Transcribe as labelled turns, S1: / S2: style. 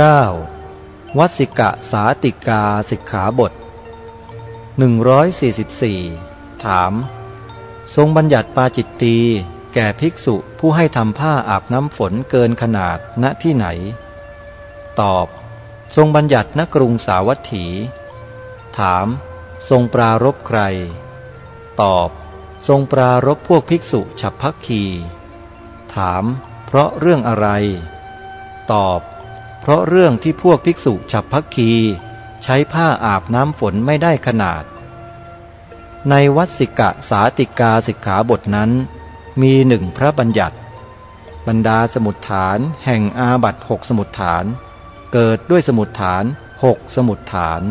S1: 9. วัสสิกะสาติกาสิกขาบท 144 ถาม ทรงบัญญัติปาจิตตีแก่ภิกษุผู้ให้ทำผ้าอาบน้ำฝนเกินขนาดณที่ไหน ตอบ ทรงบัญญัติณกรุงสาวัตถี ถาม ทรงปรารบใคร ตอบ ทรงปรารบพวกภิกษุฉับพักคี ถาม เพราะเรื่องอะไร ตอบ เพราะเรื่องที่พวกภิกษุฉับพักคี ใช้ผ้าอาบน้ำฝนไม่ได้ขนาด ในวัดสิกะสาติกาสิกขาบทนั้น มีหนึ่งพระบัญญัติ บรรดาสมุดฐานแห่งอาบัตหกสมุดฐาน เกิดด้วยสมุดฐานหกสมุดฐาน